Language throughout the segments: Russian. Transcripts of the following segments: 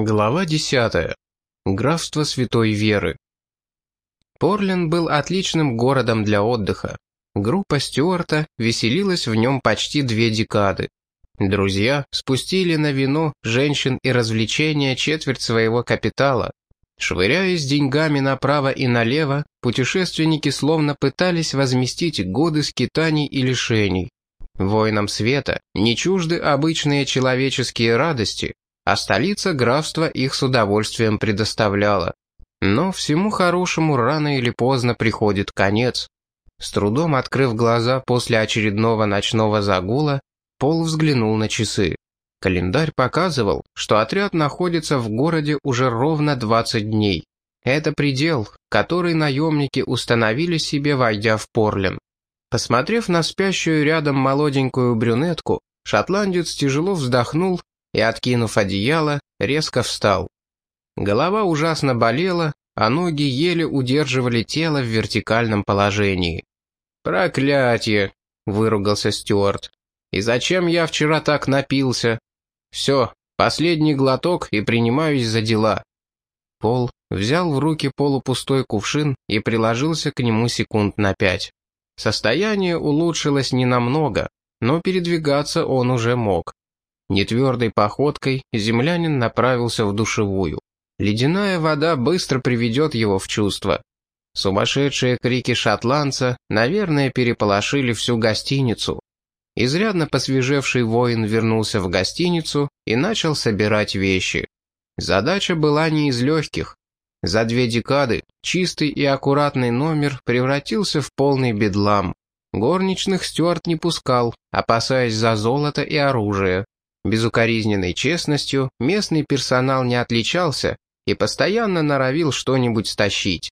Глава 10. Графство Святой Веры. Порлин был отличным городом для отдыха. Группа Стюарта веселилась в нем почти две декады. Друзья спустили на вино, женщин и развлечения четверть своего капитала. Швыряясь деньгами направо и налево, путешественники словно пытались возместить годы скитаний и лишений. Воинам света не чужды обычные человеческие радости, а столица графства их с удовольствием предоставляла. Но всему хорошему рано или поздно приходит конец. С трудом открыв глаза после очередного ночного загула, Пол взглянул на часы. Календарь показывал, что отряд находится в городе уже ровно 20 дней. Это предел, который наемники установили себе, войдя в Порлен. Посмотрев на спящую рядом молоденькую брюнетку, шотландец тяжело вздохнул и, откинув одеяло, резко встал. Голова ужасно болела, а ноги еле удерживали тело в вертикальном положении. «Проклятие!» — выругался Стюарт. «И зачем я вчера так напился? Все, последний глоток и принимаюсь за дела». Пол взял в руки полупустой кувшин и приложился к нему секунд на пять. Состояние улучшилось ненамного, но передвигаться он уже мог. Нетвердой походкой землянин направился в душевую. Ледяная вода быстро приведет его в чувство. Сумасшедшие крики шотландца, наверное, переполошили всю гостиницу. Изрядно посвежевший воин вернулся в гостиницу и начал собирать вещи. Задача была не из легких. За две декады чистый и аккуратный номер превратился в полный бедлам. Горничных Стюарт не пускал, опасаясь за золото и оружие. Безукоризненной честностью местный персонал не отличался и постоянно норовил что-нибудь стащить.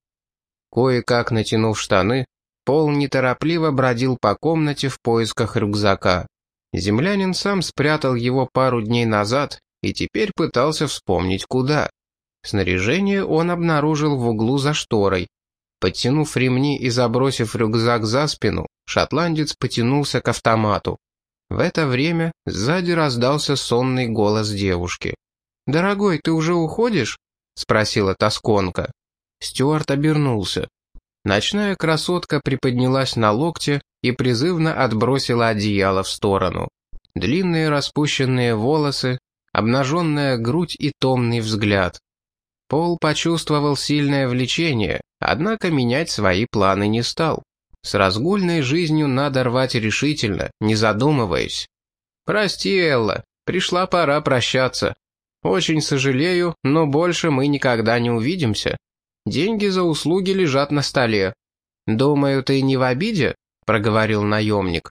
Кое-как натянув штаны, Пол неторопливо бродил по комнате в поисках рюкзака. Землянин сам спрятал его пару дней назад и теперь пытался вспомнить куда. Снаряжение он обнаружил в углу за шторой. Подтянув ремни и забросив рюкзак за спину, шотландец потянулся к автомату. В это время сзади раздался сонный голос девушки. «Дорогой, ты уже уходишь?» — спросила тосконка. Стюарт обернулся. Ночная красотка приподнялась на локте и призывно отбросила одеяло в сторону. Длинные распущенные волосы, обнаженная грудь и томный взгляд. Пол почувствовал сильное влечение, однако менять свои планы не стал. С разгульной жизнью надо рвать решительно, не задумываясь. «Прости, Элла, пришла пора прощаться. Очень сожалею, но больше мы никогда не увидимся. Деньги за услуги лежат на столе. Думаю, ты не в обиде?» — проговорил наемник.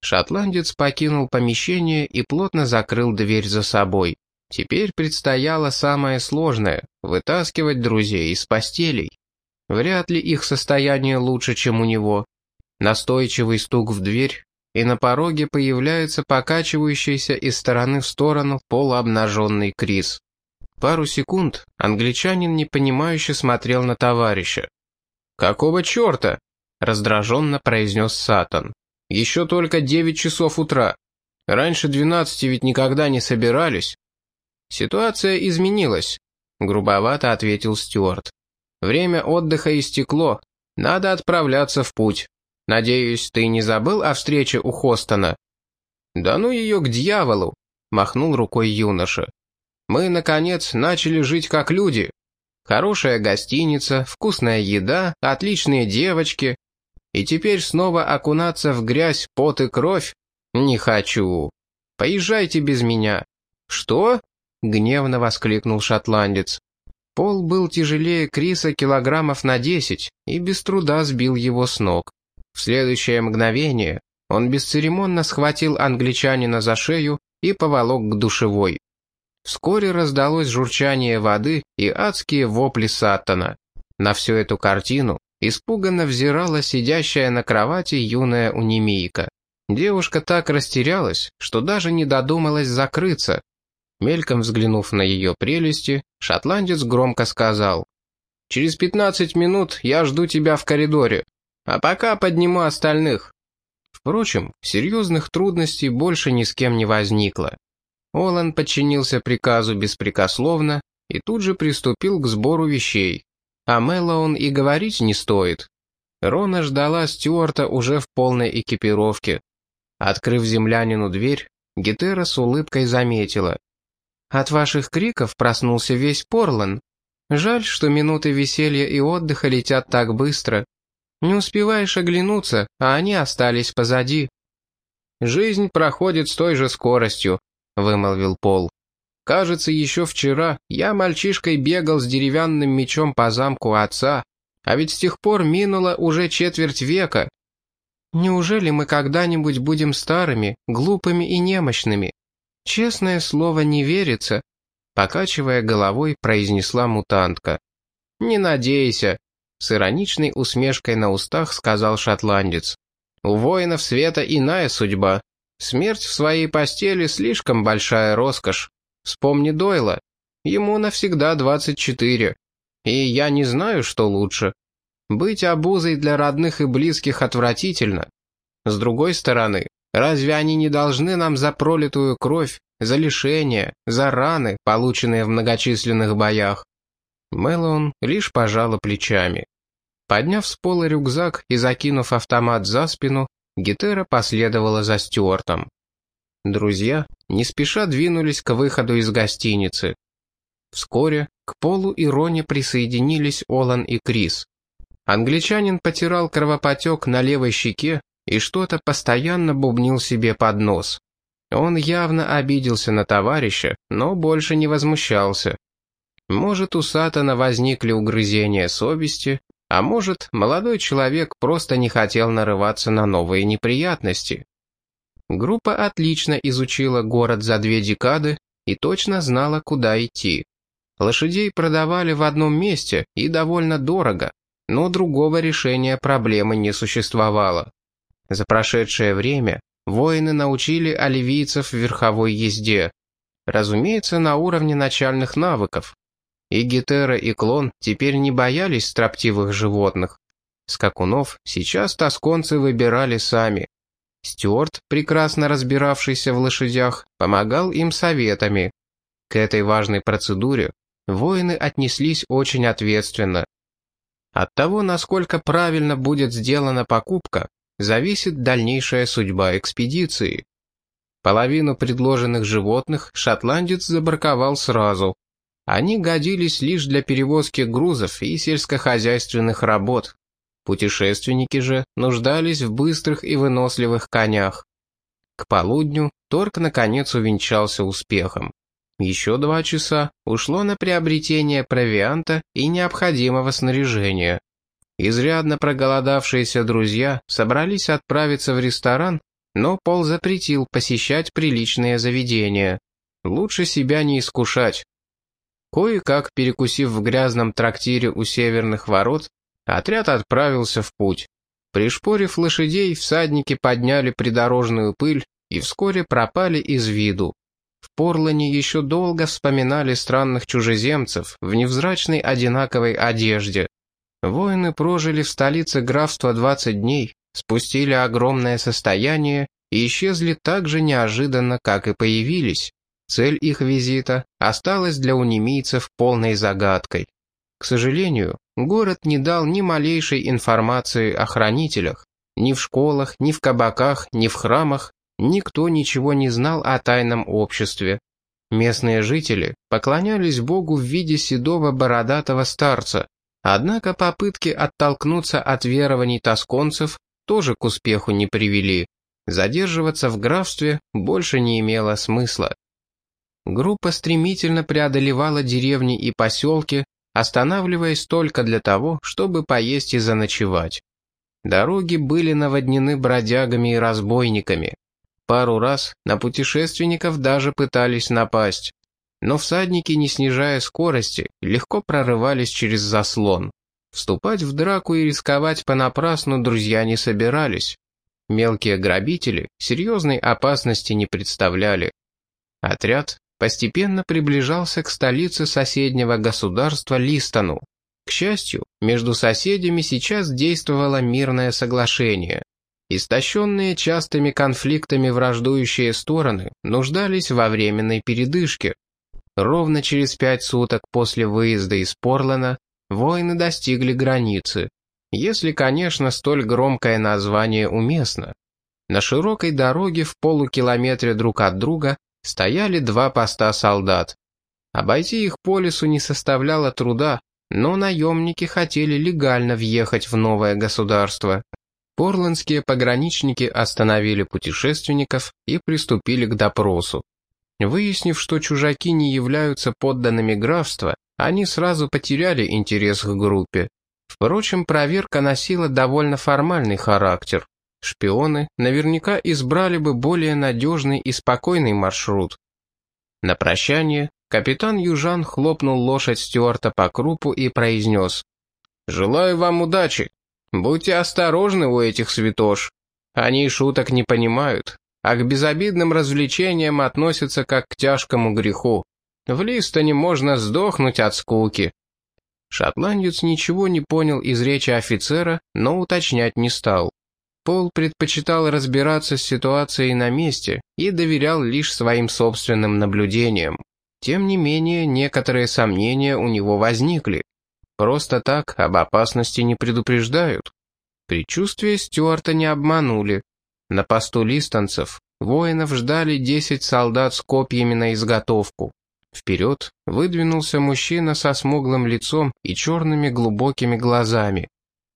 Шотландец покинул помещение и плотно закрыл дверь за собой. Теперь предстояло самое сложное — вытаскивать друзей из постелей. Вряд ли их состояние лучше, чем у него. Настойчивый стук в дверь, и на пороге появляется покачивающийся из стороны в сторону полуобнаженный Крис. Пару секунд англичанин непонимающе смотрел на товарища. «Какого черта?» — раздраженно произнес Сатан. «Еще только девять часов утра. Раньше двенадцати ведь никогда не собирались». «Ситуация изменилась», — грубовато ответил Стюарт. Время отдыха истекло. Надо отправляться в путь. Надеюсь, ты не забыл о встрече у Хостона?» «Да ну ее к дьяволу!» — махнул рукой юноша. «Мы, наконец, начали жить как люди. Хорошая гостиница, вкусная еда, отличные девочки. И теперь снова окунаться в грязь, пот и кровь? Не хочу. Поезжайте без меня». «Что?» — гневно воскликнул шотландец. Пол был тяжелее Криса килограммов на десять и без труда сбил его с ног. В следующее мгновение он бесцеремонно схватил англичанина за шею и поволок к душевой. Вскоре раздалось журчание воды и адские вопли Саттона. На всю эту картину испуганно взирала сидящая на кровати юная унемийка. Девушка так растерялась, что даже не додумалась закрыться, Мельком взглянув на ее прелести, шотландец громко сказал. «Через пятнадцать минут я жду тебя в коридоре, а пока подниму остальных». Впрочем, серьезных трудностей больше ни с кем не возникло. Олан подчинился приказу беспрекословно и тут же приступил к сбору вещей. А Мэллоун и говорить не стоит. Рона ждала Стюарта уже в полной экипировке. Открыв землянину дверь, Гетера с улыбкой заметила. «От ваших криков проснулся весь Порлан. Жаль, что минуты веселья и отдыха летят так быстро. Не успеваешь оглянуться, а они остались позади». «Жизнь проходит с той же скоростью», — вымолвил Пол. «Кажется, еще вчера я мальчишкой бегал с деревянным мечом по замку отца, а ведь с тех пор минуло уже четверть века. Неужели мы когда-нибудь будем старыми, глупыми и немощными? Честное слово, не верится, покачивая головой, произнесла мутантка. «Не надейся», — с ироничной усмешкой на устах сказал шотландец. «У воинов света иная судьба. Смерть в своей постели слишком большая роскошь. Вспомни Дойла. Ему навсегда двадцать четыре. И я не знаю, что лучше. Быть обузой для родных и близких отвратительно. С другой стороны, разве они не должны нам за пролитую кровь, за лишения, за раны, полученные в многочисленных боях? Мэллоун лишь пожала плечами. Подняв с пола рюкзак и закинув автомат за спину, Гетера последовала за Стюартом. Друзья не спеша двинулись к выходу из гостиницы. Вскоре к Полу и Роне присоединились Олан и Крис. Англичанин потирал кровопотек на левой щеке и что-то постоянно бубнил себе под нос. Он явно обиделся на товарища, но больше не возмущался. Может, у Сатана возникли угрызения совести, а может, молодой человек просто не хотел нарываться на новые неприятности. Группа отлично изучила город за две декады и точно знала, куда идти. Лошадей продавали в одном месте и довольно дорого, но другого решения проблемы не существовало. За прошедшее время воины научили оливийцев верховой езде. Разумеется, на уровне начальных навыков. И Гетера, и Клон теперь не боялись строптивых животных. Скакунов сейчас тосконцы выбирали сами. Стюарт, прекрасно разбиравшийся в лошадях, помогал им советами. К этой важной процедуре воины отнеслись очень ответственно. От того, насколько правильно будет сделана покупка, зависит дальнейшая судьба экспедиции. Половину предложенных животных шотландец забраковал сразу. Они годились лишь для перевозки грузов и сельскохозяйственных работ. Путешественники же нуждались в быстрых и выносливых конях. К полудню торг наконец увенчался успехом. Еще два часа ушло на приобретение провианта и необходимого снаряжения. Изрядно проголодавшиеся друзья собрались отправиться в ресторан, но Пол запретил посещать приличные заведения. Лучше себя не искушать. Кое-как перекусив в грязном трактире у северных ворот, отряд отправился в путь. Пришпорив лошадей, всадники подняли придорожную пыль и вскоре пропали из виду. В Порлане еще долго вспоминали странных чужеземцев в невзрачной одинаковой одежде. Воины прожили в столице графства 20 дней, спустили огромное состояние и исчезли так же неожиданно, как и появились. Цель их визита осталась для унемийцев полной загадкой. К сожалению, город не дал ни малейшей информации о хранителях. Ни в школах, ни в кабаках, ни в храмах никто ничего не знал о тайном обществе. Местные жители поклонялись Богу в виде седого бородатого старца, однако попытки оттолкнуться от верований тосконцев тоже к успеху не привели. Задерживаться в графстве больше не имело смысла. Группа стремительно преодолевала деревни и поселки, останавливаясь только для того, чтобы поесть и заночевать. Дороги были наводнены бродягами и разбойниками. Пару раз на путешественников даже пытались напасть. Но всадники, не снижая скорости, легко прорывались через заслон. Вступать в драку и рисковать понапрасну друзья не собирались. Мелкие грабители серьезной опасности не представляли. Отряд постепенно приближался к столице соседнего государства Листону. К счастью, между соседями сейчас действовало мирное соглашение. Истощенные частыми конфликтами враждующие стороны нуждались во временной передышке. Ровно через пять суток после выезда из Порлана воины достигли границы. Если, конечно, столь громкое название уместно. На широкой дороге в полукилометре друг от друга стояли два поста солдат. Обойти их по лесу не составляло труда, но наемники хотели легально въехать в новое государство. Порландские пограничники остановили путешественников и приступили к допросу. Выяснив, что чужаки не являются подданными графства, они сразу потеряли интерес к группе. Впрочем, проверка носила довольно формальный характер. Шпионы наверняка избрали бы более надежный и спокойный маршрут. На прощание капитан Южан хлопнул лошадь Стюарта по крупу и произнес. «Желаю вам удачи. Будьте осторожны у этих святош. Они шуток не понимают, а к безобидным развлечениям относятся как к тяжкому греху. В Листоне можно сдохнуть от скуки». Шотландец ничего не понял из речи офицера, но уточнять не стал. Пол предпочитал разбираться с ситуацией на месте и доверял лишь своим собственным наблюдениям. Тем не менее, некоторые сомнения у него возникли. Просто так об опасности не предупреждают. Предчувствия Стюарта не обманули. На посту листанцев воинов ждали 10 солдат с копьями на изготовку. Вперед выдвинулся мужчина со смуглым лицом и черными глубокими глазами.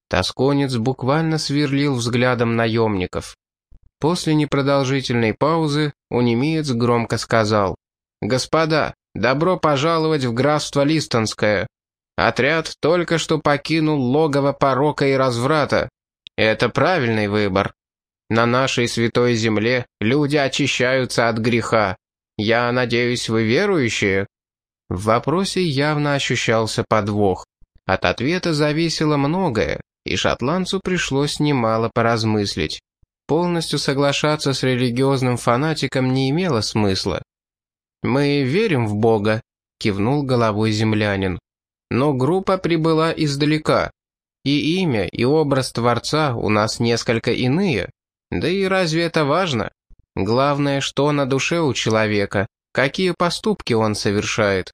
Тосконец буквально сверлил взглядом наемников. После непродолжительной паузы унемеец громко сказал. «Господа, добро пожаловать в графство Листонское. Отряд только что покинул логово порока и разврата. Это правильный выбор. На нашей святой земле люди очищаются от греха. Я надеюсь, вы верующие?» В вопросе явно ощущался подвох. От ответа зависело многое, и шотландцу пришлось немало поразмыслить. Полностью соглашаться с религиозным фанатиком не имело смысла. «Мы верим в Бога», — кивнул головой землянин. «Но группа прибыла издалека. И имя, и образ Творца у нас несколько иные. Да и разве это важно? Главное, что на душе у человека, какие поступки он совершает».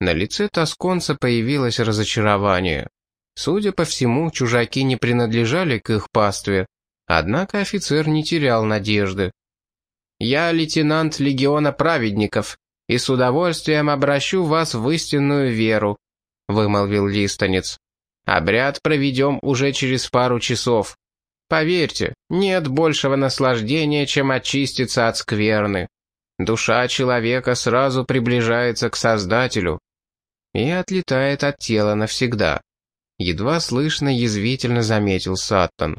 На лице тосконца появилось разочарование. Судя по всему, чужаки не принадлежали к их пастве, однако офицер не терял надежды. «Я лейтенант легиона праведников, и с удовольствием обращу вас в истинную веру», — вымолвил листонец. «Обряд проведем уже через пару часов. Поверьте, нет большего наслаждения, чем очиститься от скверны. Душа человека сразу приближается к Создателю и отлетает от тела навсегда едва слышно язвительно заметил Саттон.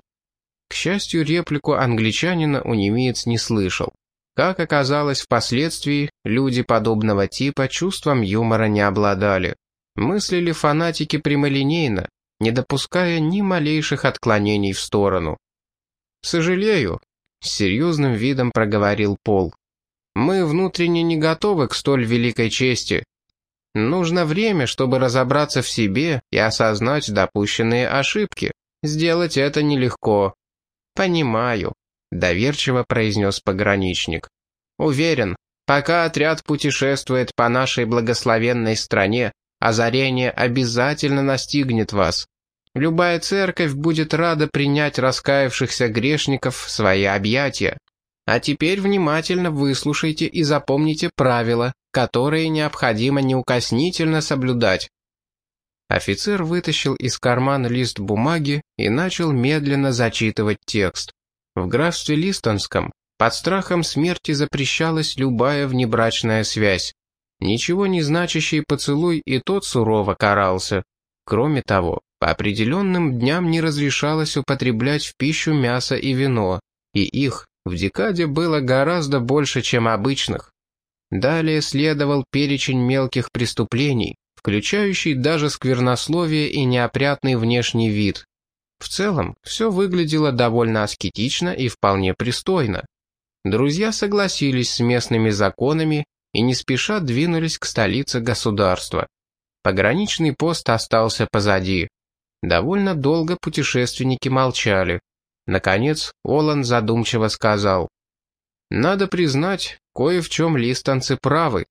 К счастью, реплику англичанина у немец не слышал. Как оказалось впоследствии, люди подобного типа чувством юмора не обладали. Мыслили фанатики прямолинейно, не допуская ни малейших отклонений в сторону. «Сожалею», — с серьезным видом проговорил Пол. «Мы внутренне не готовы к столь великой чести, Нужно время, чтобы разобраться в себе и осознать допущенные ошибки. Сделать это нелегко. «Понимаю», — доверчиво произнес пограничник. «Уверен, пока отряд путешествует по нашей благословенной стране, озарение обязательно настигнет вас. Любая церковь будет рада принять раскаявшихся грешников в свои объятия. А теперь внимательно выслушайте и запомните правила, которые необходимо неукоснительно соблюдать. Офицер вытащил из кармана лист бумаги и начал медленно зачитывать текст. В графстве Листонском под страхом смерти запрещалась любая внебрачная связь. Ничего не значащий поцелуй и тот сурово карался. Кроме того, по определенным дням не разрешалось употреблять в пищу мясо и вино, и их в декаде было гораздо больше, чем обычных. Далее следовал перечень мелких преступлений, включающий даже сквернословие и неопрятный внешний вид. В целом, все выглядело довольно аскетично и вполне пристойно. Друзья согласились с местными законами и не спеша двинулись к столице государства. Пограничный пост остался позади. Довольно долго путешественники молчали. Наконец, Олан задумчиво сказал. «Надо признать, кое в чем листанцы правы.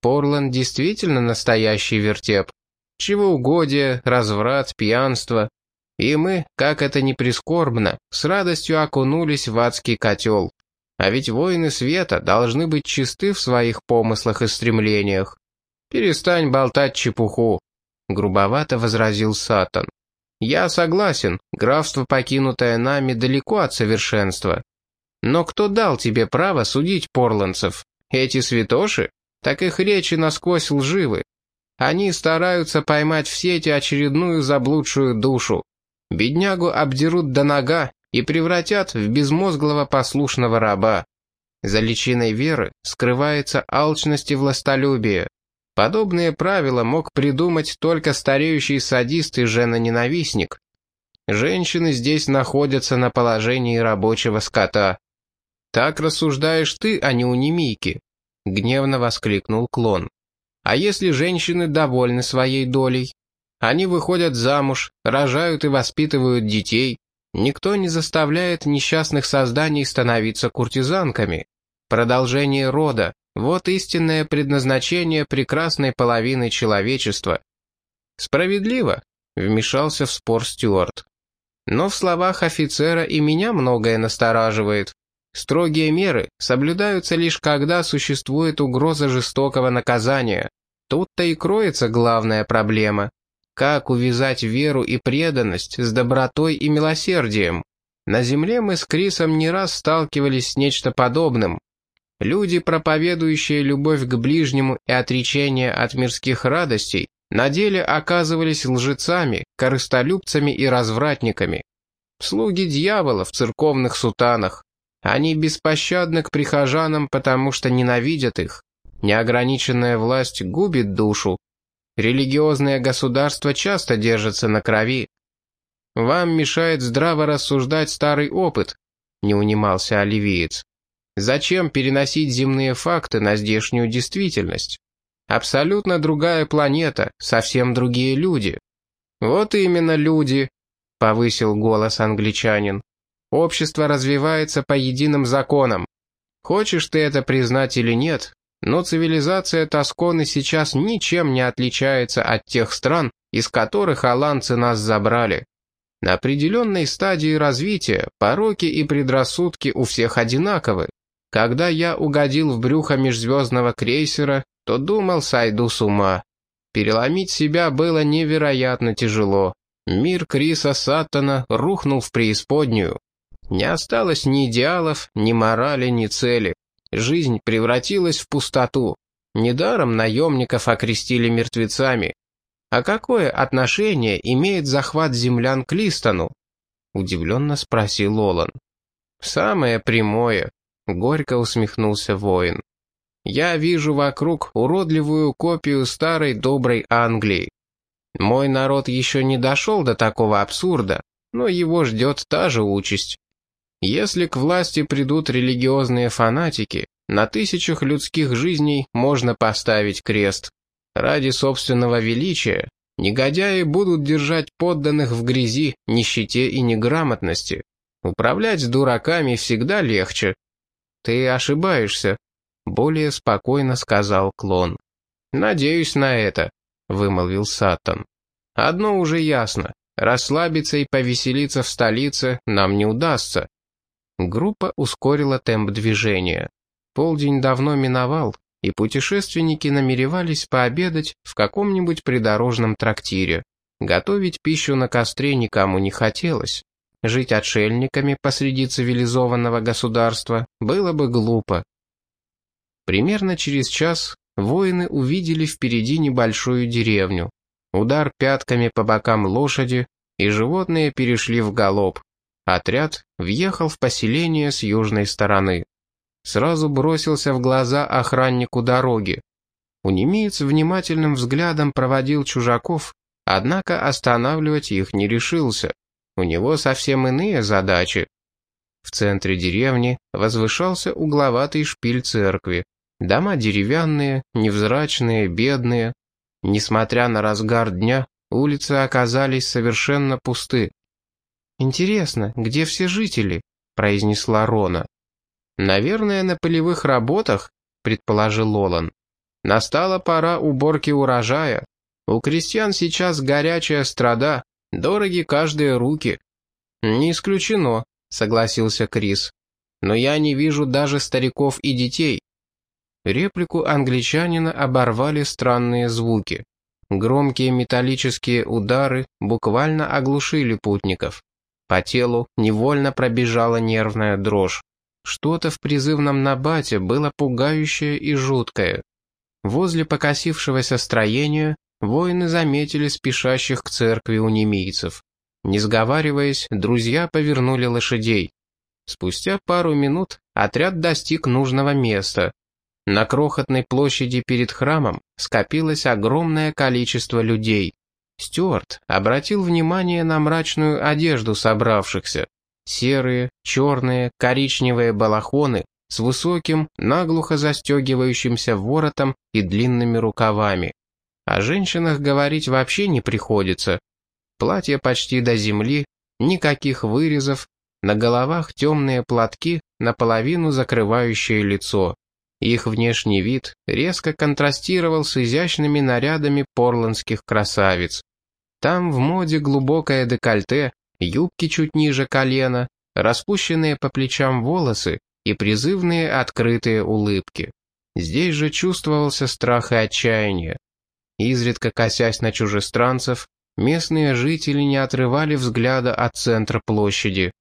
Порланд действительно настоящий вертеп. Чревоугодие, разврат, пьянство. И мы, как это ни прискорбно, с радостью окунулись в адский котел. А ведь воины света должны быть чисты в своих помыслах и стремлениях. Перестань болтать чепуху, — грубовато возразил Сатан. Я согласен, графство, покинутое нами, далеко от совершенства. Но кто дал тебе право судить порландцев? Эти святоши? Так их речи насквозь лживы. Они стараются поймать в сети очередную заблудшую душу. Беднягу обдерут до нога и превратят в безмозглого послушного раба. За личиной веры скрывается алчность и властолюбие. Подобные правила мог придумать только стареющий садист и жена-ненавистник. Женщины здесь находятся на положении рабочего скота. «Так рассуждаешь ты, а не у Немийки», — гневно воскликнул клон. «А если женщины довольны своей долей? Они выходят замуж, рожают и воспитывают детей. Никто не заставляет несчастных созданий становиться куртизанками. Продолжение рода, вот истинное предназначение прекрасной половины человечества. Справедливо, вмешался в спор Стюарт. Но в словах офицера и меня многое настораживает. Строгие меры соблюдаются лишь когда существует угроза жестокого наказания. Тут-то и кроется главная проблема. Как увязать веру и преданность с добротой и милосердием? На земле мы с Крисом не раз сталкивались с нечто подобным, Люди, проповедующие любовь к ближнему и отречение от мирских радостей, на деле оказывались лжецами, корыстолюбцами и развратниками. Слуги дьявола в церковных сутанах. Они беспощадны к прихожанам, потому что ненавидят их. Неограниченная власть губит душу. Религиозное государство часто держится на крови. Вам мешает здраво рассуждать старый опыт, не унимался оливиец. Зачем переносить земные факты на здешнюю действительность? Абсолютно другая планета, совсем другие люди. Вот именно люди, повысил голос англичанин. Общество развивается по единым законам. Хочешь ты это признать или нет, но цивилизация Тосконы сейчас ничем не отличается от тех стран, из которых аланцы нас забрали. На определенной стадии развития пороки и предрассудки у всех одинаковы. Когда я угодил в брюхо межзвездного крейсера, то думал, сойду с ума. Переломить себя было невероятно тяжело. Мир Криса Саттона рухнул в преисподнюю. Не осталось ни идеалов, ни морали, ни цели. Жизнь превратилась в пустоту. Недаром наемников окрестили мертвецами. А какое отношение имеет захват землян к Листону? Удивленно спросил Олан. Самое прямое. Горько усмехнулся воин. «Я вижу вокруг уродливую копию старой доброй Англии. Мой народ еще не дошел до такого абсурда, но его ждет та же участь. Если к власти придут религиозные фанатики, на тысячах людских жизней можно поставить крест. Ради собственного величия негодяи будут держать подданных в грязи, нищете и неграмотности. Управлять с дураками всегда легче, «Ты ошибаешься», — более спокойно сказал клон. «Надеюсь на это», — вымолвил Сатан. «Одно уже ясно. Расслабиться и повеселиться в столице нам не удастся». Группа ускорила темп движения. Полдень давно миновал, и путешественники намеревались пообедать в каком-нибудь придорожном трактире. Готовить пищу на костре никому не хотелось. Жить отшельниками посреди цивилизованного государства было бы глупо. Примерно через час воины увидели впереди небольшую деревню. Удар пятками по бокам лошади, и животные перешли в галоп. Отряд въехал в поселение с южной стороны. Сразу бросился в глаза охраннику дороги. Унемеец внимательным взглядом проводил чужаков, однако останавливать их не решился. У него совсем иные задачи. В центре деревни возвышался угловатый шпиль церкви. Дома деревянные, невзрачные, бедные. Несмотря на разгар дня, улицы оказались совершенно пусты. «Интересно, где все жители?» — произнесла Рона. «Наверное, на полевых работах», — предположил Лолан. «Настала пора уборки урожая. У крестьян сейчас горячая страда, дороги каждые руки». «Не исключено», — согласился Крис. «Но я не вижу даже стариков и детей». Реплику англичанина оборвали странные звуки. Громкие металлические удары буквально оглушили путников. По телу невольно пробежала нервная дрожь. Что-то в призывном набате было пугающее и жуткое. Возле покосившегося строения воины заметили спешащих к церкви у немийцев. Не сговариваясь, друзья повернули лошадей. Спустя пару минут отряд достиг нужного места. На крохотной площади перед храмом скопилось огромное количество людей. Стюарт обратил внимание на мрачную одежду собравшихся. Серые, черные, коричневые балахоны с высоким, наглухо застегивающимся воротом и длинными рукавами. О женщинах говорить вообще не приходится. Платья почти до земли, никаких вырезов, на головах темные платки, наполовину закрывающие лицо. Их внешний вид резко контрастировал с изящными нарядами порландских красавиц. Там в моде глубокое декольте, юбки чуть ниже колена, распущенные по плечам волосы и призывные открытые улыбки. Здесь же чувствовался страх и отчаяние. Изредка косясь на чужестранцев, местные жители не отрывали взгляда от центра площади.